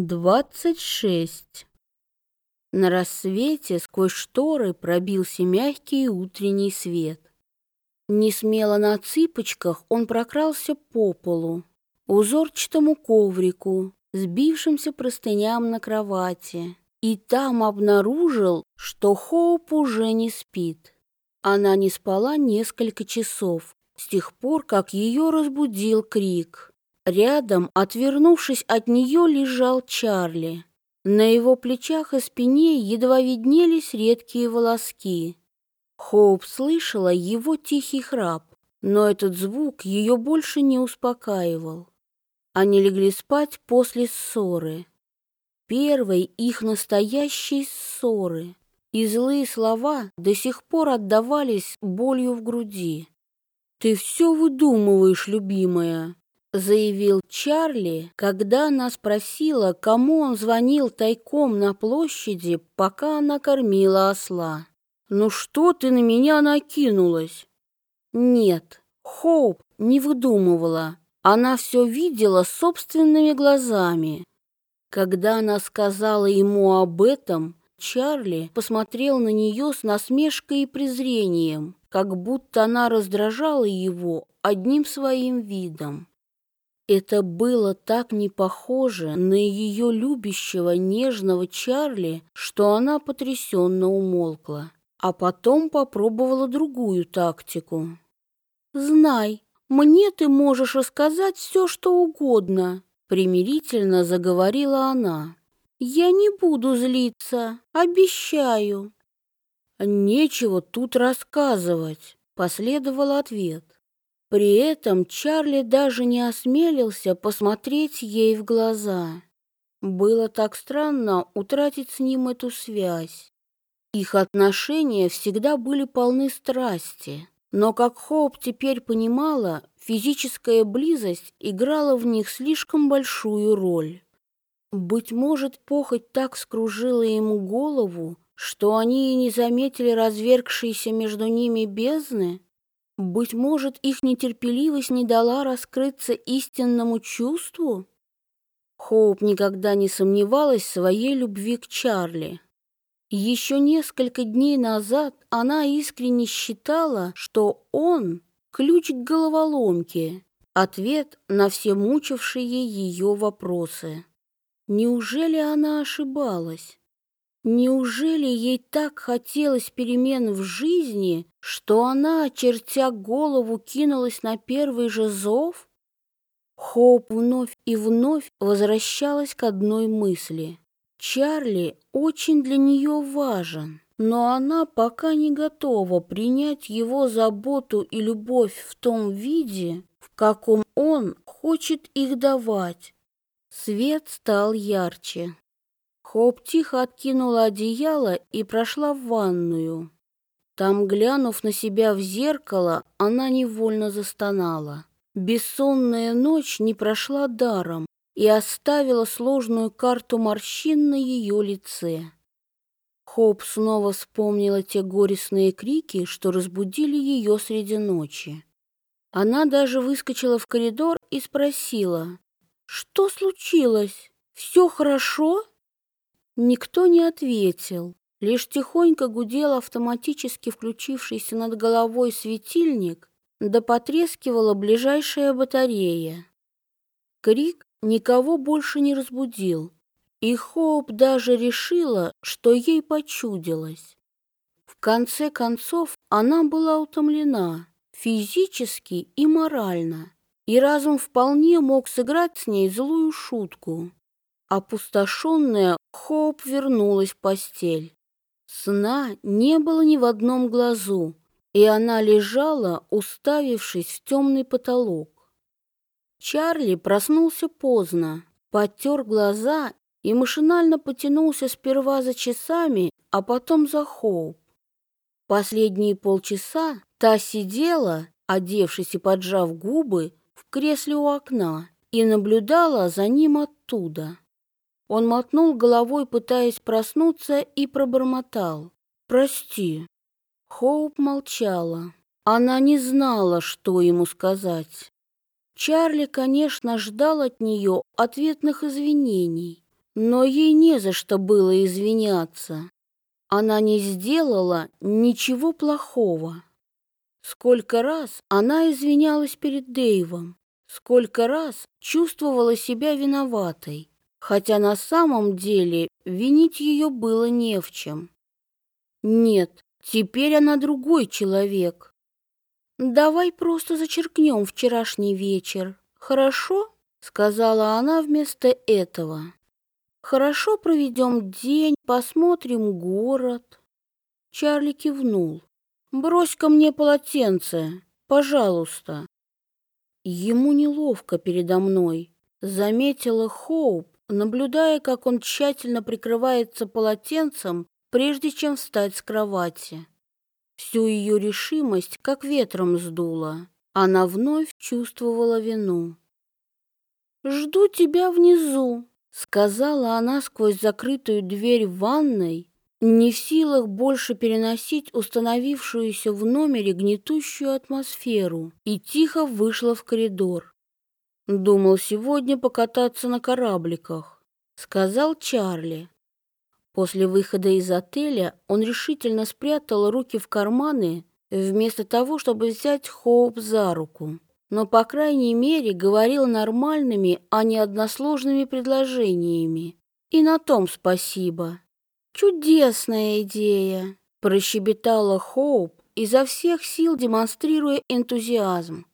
Двадцать шесть. На рассвете сквозь шторы пробился мягкий утренний свет. Несмело на цыпочках он прокрался по полу, узорчатому коврику, сбившимся простыням на кровати, и там обнаружил, что Хоуп уже не спит. Она не спала несколько часов, с тех пор, как ее разбудил крик. Рядом, отвернувшись от нее, лежал Чарли. На его плечах и спине едва виднелись редкие волоски. Хоуп слышала его тихий храп, но этот звук ее больше не успокаивал. Они легли спать после ссоры. Первой их настоящей ссоры. И злые слова до сих пор отдавались болью в груди. «Ты все выдумываешь, любимая», заявил Чарли, когда она спросила, кому он звонил тайком на площади, пока она кормила осла. «Ну что ты на меня накинулась?» «Нет, Хоуп не выдумывала. Она все видела собственными глазами. Когда она сказала ему об этом, Чарли посмотрел на нее с насмешкой и презрением, как будто она раздражала его одним своим видом. Это было так не похоже на ее любящего нежного Чарли, что она потрясенно умолкла, а потом попробовала другую тактику. «Знай, мне ты можешь рассказать все, что угодно», примирительно заговорила она. «Я не буду злиться, обещаю». «Нечего тут рассказывать», — последовал ответ. При этом Чарли даже не осмелился посмотреть ей в глаза. Было так странно утратить с ним эту связь. Их отношения всегда были полны страсти, но, как Хоуп теперь понимала, физическая близость играла в них слишком большую роль. Быть может, похоть так скружила ему голову, что они и не заметили развергшиеся между ними бездны? Быть может, их нетерпеливость не дала раскрыться истинному чувству? Хоуп никогда не сомневалась в своей любви к Чарли. Еще несколько дней назад она искренне считала, что он – ключ к головоломке, ответ на все мучившие ее вопросы. Неужели она ошибалась? Неужели ей так хотелось перемен в жизни, что она, очертя голову, кинулась на первый же зов? Хоуп вновь и вновь возвращалась к одной мысли. Чарли очень для нее важен, но она пока не готова принять его заботу и любовь в том виде, в каком он хочет их давать. Свет стал ярче. Хоп тихо откинула одеяло и прошла в ванную. Там, глянув на себя в зеркало, она невольно застонала. Бессонная ночь не прошла даром и оставила сложную карту морщин на ее лице. Хоп снова вспомнила те горестные крики, что разбудили ее среди ночи. Она даже выскочила в коридор и спросила, «Что случилось? Все хорошо?» Никто не ответил, лишь тихонько гудел автоматически включившийся над головой светильник, да потрескивала ближайшая батарея. Крик никого больше не разбудил, и Хоуп даже решила, что ей почудилось. В конце концов, она была утомлена физически и морально, и разум вполне мог сыграть с ней злую шутку. Опустошенная, Хоуп вернулась в постель. Сна не было ни в одном глазу, и она лежала, уставившись в темный потолок. Чарли проснулся поздно, потер глаза и машинально потянулся сперва за часами, а потом за Хоуп. Последние полчаса та сидела, одевшись и поджав губы, в кресле у окна и наблюдала за ним оттуда. Он мотнул головой, пытаясь проснуться, и пробормотал. «Прости». Хоуп молчала. Она не знала, что ему сказать. Чарли, конечно, ждал от нее ответных извинений, но ей не за что было извиняться. Она не сделала ничего плохого. Сколько раз она извинялась перед Дэйвом, сколько раз чувствовала себя виноватой, хотя на самом деле винить ее было не в чем. Нет, теперь она другой человек. Давай просто зачеркнем вчерашний вечер, хорошо? Сказала она вместо этого. Хорошо проведем день, посмотрим город. Чарли кивнул. Брось-ка мне полотенце, пожалуйста. Ему неловко передо мной, заметила Хоуп, наблюдая, как он тщательно прикрывается полотенцем, прежде чем встать с кровати. Всю ее решимость как ветром сдуло. Она вновь чувствовала вину. «Жду тебя внизу», — сказала она сквозь закрытую дверь в ванной, не в силах больше переносить установившуюся в номере гнетущую атмосферу, и тихо вышла в коридор. «Думал сегодня покататься на корабликах», — сказал Чарли. После выхода из отеля он решительно спрятал руки в карманы, вместо того, чтобы взять Хоуп за руку но, по крайней мере, говорил нормальными, а не односложными предложениями. И на том спасибо. «Чудесная идея!» – прощебетала Хоуп, изо всех сил демонстрируя энтузиазм.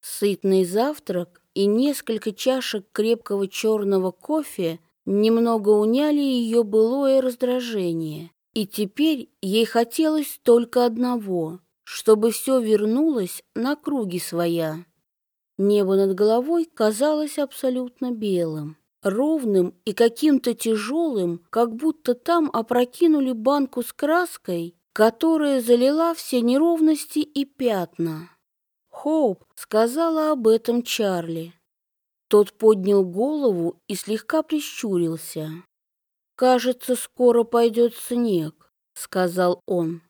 Сытный завтрак и несколько чашек крепкого черного кофе немного уняли ее былое раздражение. И теперь ей хотелось только одного – чтобы все вернулось на круги своя. Небо над головой казалось абсолютно белым, ровным и каким-то тяжелым, как будто там опрокинули банку с краской, которая залила все неровности и пятна. Хоуп сказала об этом Чарли. Тот поднял голову и слегка прищурился. «Кажется, скоро пойдет снег», — сказал он.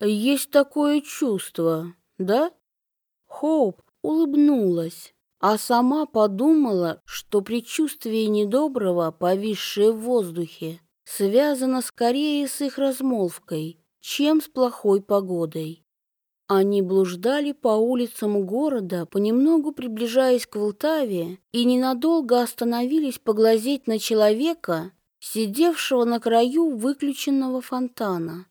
«Есть такое чувство, да?» Хоуп улыбнулась, а сама подумала, что предчувствие недоброго, повисшее в воздухе, связано скорее с их размолвкой, чем с плохой погодой. Они блуждали по улицам города, понемногу приближаясь к Волтаве, и ненадолго остановились поглазеть на человека, сидевшего на краю выключенного фонтана.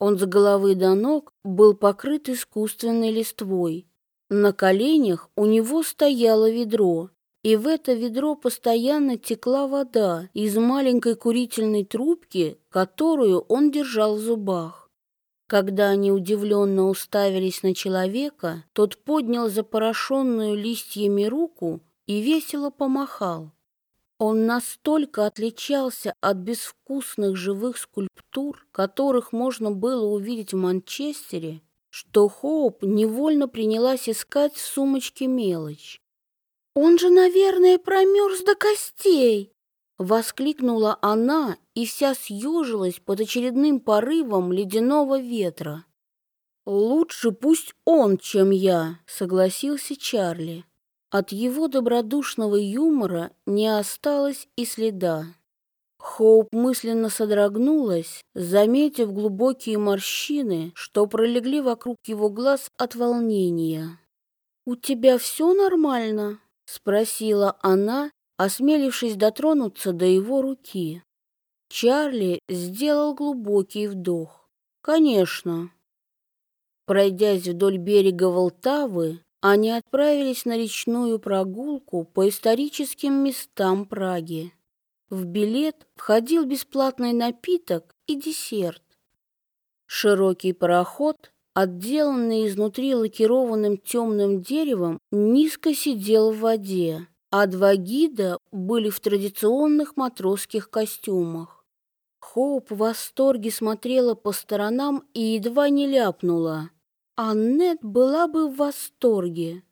Он с головы до ног был покрыт искусственной листвой, на коленях у него стояло ведро, и в это ведро постоянно текла вода из маленькой курительной трубки, которую он держал в зубах. Когда они удивленно уставились на человека, тот поднял запорошенную листьями руку и весело помахал. Он настолько отличался от безвкусных живых скульптур, которых можно было увидеть в Манчестере, что Хоуп невольно принялась искать в сумочке мелочь. «Он же, наверное, промерз до костей!» Воскликнула она и вся съежилась под очередным порывом ледяного ветра. «Лучше пусть он, чем я», — согласился Чарли. От его добродушного юмора не осталось и следа. Хоуп мысленно содрогнулась, заметив глубокие морщины, что пролегли вокруг его глаз от волнения. «У тебя все нормально?» — спросила она, осмелившись дотронуться до его руки. Чарли сделал глубокий вдох. «Конечно». Пройдясь вдоль берега Волтавы, они отправились на речную прогулку по историческим местам Праги. В билет входил бесплатный напиток и десерт. Широкий пароход, отделанный изнутри лакированным темным деревом, низко сидел в воде, а два гида были в традиционных матросских костюмах. Хоуп в восторге смотрела по сторонам и едва не ляпнула. Аннет была бы в восторге.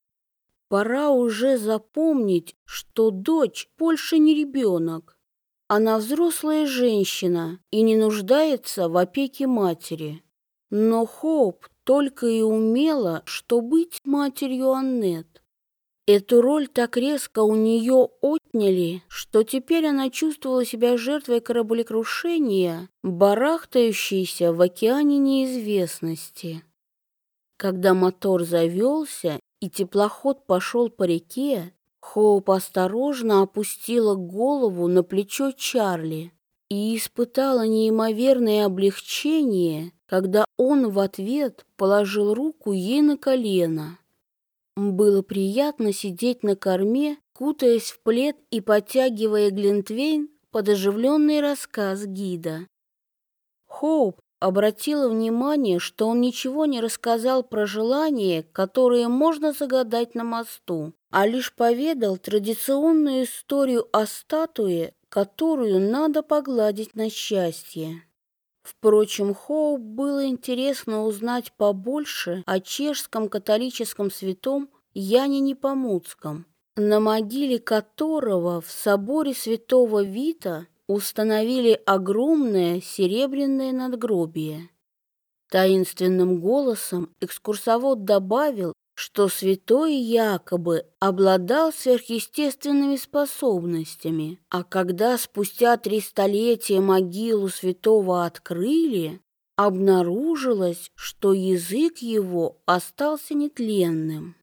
Пора уже запомнить, что дочь больше не ребенок. Она взрослая женщина и не нуждается в опеке матери. Но Хоуп только и умела, что быть матерью Аннет. Эту роль так резко у нее отняли, что теперь она чувствовала себя жертвой кораблекрушения, барахтающейся в океане неизвестности. Когда мотор завелся и теплоход пошел по реке, Хоуп осторожно опустила голову на плечо Чарли и испытала неимоверное облегчение, когда он в ответ положил руку ей на колено. Было приятно сидеть на корме, кутаясь в плед и подтягивая глинтвейн под оживленный рассказ гида. Хоуп обратила внимание, что он ничего не рассказал про желания, которые можно загадать на мосту, а лишь поведал традиционную историю о статуе, которую надо погладить на счастье. Впрочем, Хоуп было интересно узнать побольше о чешском католическом святом Яне Непомуцком, на могиле которого в соборе святого Вита установили огромное серебряное надгробие. Таинственным голосом экскурсовод добавил, что святой якобы обладал сверхъестественными способностями, а когда спустя три столетия могилу святого открыли, обнаружилось, что язык его остался нетленным.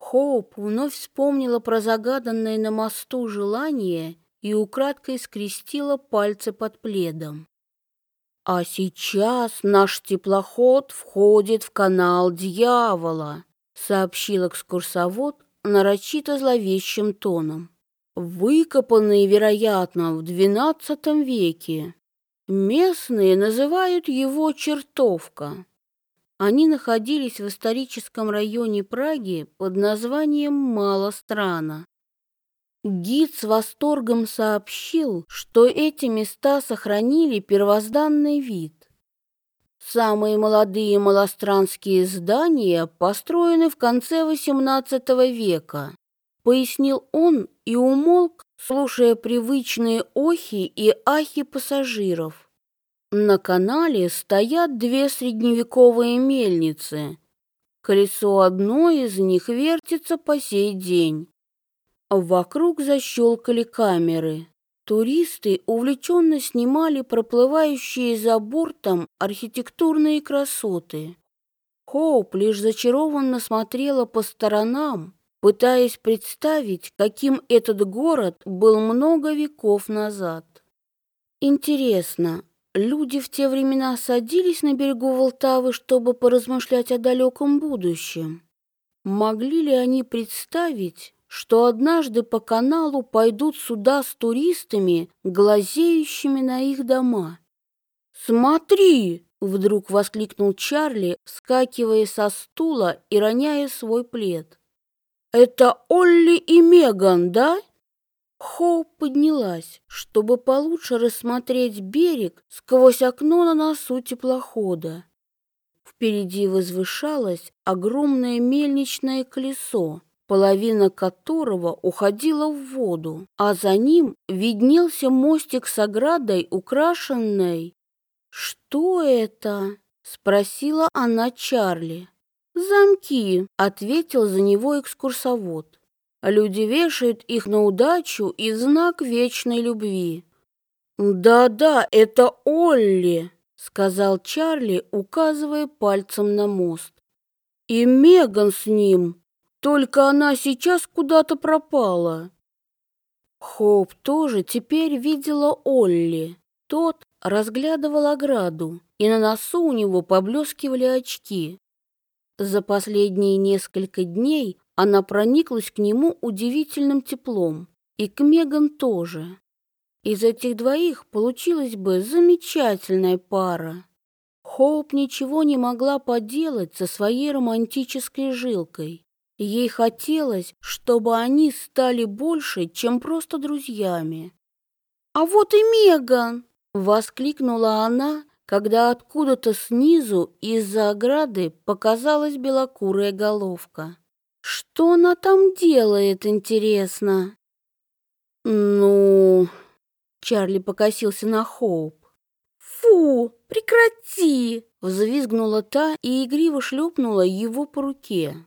Хоуп вновь вспомнила про загаданное на мосту желание и украдкой скрестила пальцы под пледом. А сейчас наш теплоход входит в канал дьявола, сообщил экскурсовод нарочито зловещим тоном. Выкопанный, вероятно, в XII веке. Местные называют его чертовка. Они находились в историческом районе Праги под названием Малострана. Гид с восторгом сообщил, что эти места сохранили первозданный вид. Самые молодые малостранские здания построены в конце XVIII века, пояснил он и умолк, слушая привычные охи и ахи пассажиров. На канале стоят две средневековые мельницы. Колесо одной из них вертится по сей день. Вокруг защелкали камеры. Туристы увлеченно снимали проплывающие за бортом архитектурные красоты. Хоуп лишь зачарованно смотрела по сторонам, пытаясь представить, каким этот город был много веков назад. Интересно, люди в те времена садились на берегу Волтавы, чтобы поразмышлять о далеком будущем? Могли ли они представить, что однажды по каналу пойдут суда с туристами, глазеющими на их дома. «Смотри!» — вдруг воскликнул Чарли, вскакивая со стула и роняя свой плед. «Это Олли и Меган, да?» Хоуп поднялась, чтобы получше рассмотреть берег сквозь окно на носу теплохода. Впереди возвышалось огромное мельничное колесо, половина которого уходила в воду, а за ним виднелся мостик с оградой, украшенной. «Что это?» — спросила она Чарли. «Замки», — ответил за него экскурсовод. «Люди вешают их на удачу и знак вечной любви». «Да-да, это Олли», — сказал Чарли, указывая пальцем на мост. «И Меган с ним», только она сейчас куда-то пропала. Хоуп тоже теперь видела Олли. Тот разглядывал ограду, и на носу у него поблескивали очки. За последние несколько дней она прониклась к нему удивительным теплом, и к Меган тоже. Из этих двоих получилась бы замечательная пара. Хоуп ничего не могла поделать со своей романтической жилкой. Ей хотелось, чтобы они стали больше, чем просто друзьями. «А вот и Меган!» — воскликнула она, когда откуда-то снизу из-за ограды показалась белокурая головка. «Что она там делает, интересно?» «Ну...» — Чарли покосился на Хоуп. «Фу, прекрати!» — взвизгнула та и игриво шлепнула его по руке.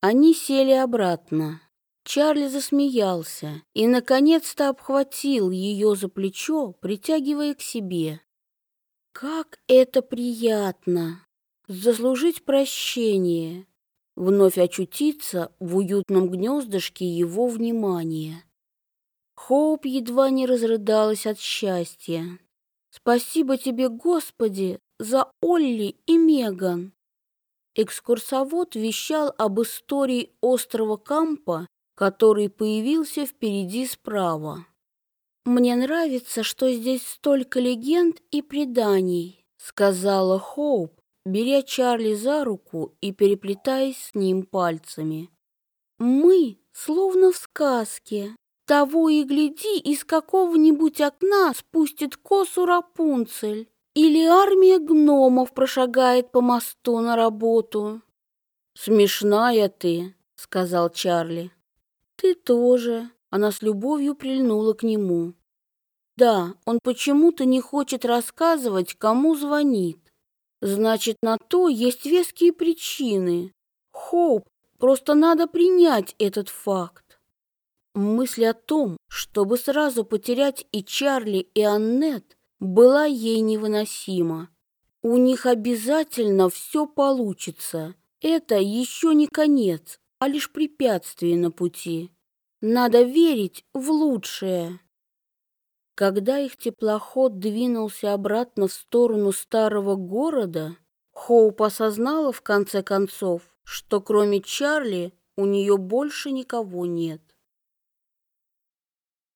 Они сели обратно. Чарли засмеялся и, наконец-то, обхватил ее за плечо, притягивая к себе. «Как это приятно! Заслужить прощение!» Вновь очутиться в уютном гнездышке его внимания. Хоуп едва не разрыдалась от счастья. «Спасибо тебе, Господи, за Олли и Меган!» Экскурсовод вещал об истории острова Кампа который появился впереди справа. «Мне нравится, что здесь столько легенд и преданий», — сказала Хоуп, беря Чарли за руку и переплетаясь с ним пальцами. «Мы словно в сказке. Того и гляди, из какого-нибудь окна спустит косу Рапунцель, или армия гномов прошагает по мосту на работу». «Смешная ты», — сказал Чарли. «Ты тоже». Она с любовью прильнула к нему. «Да, он почему-то не хочет рассказывать, кому звонит. Значит, на то есть веские причины. Хоуп, просто надо принять этот факт». Мысль о том, чтобы сразу потерять и Чарли, и Аннет, была ей невыносима. У них обязательно все получится. Это еще не конец, а лишь препятствие на пути. Надо верить в лучшее. Когда их теплоход двинулся обратно в сторону старого города, Хоуп осознала в конце концов, что кроме Чарли у нее больше никого нет.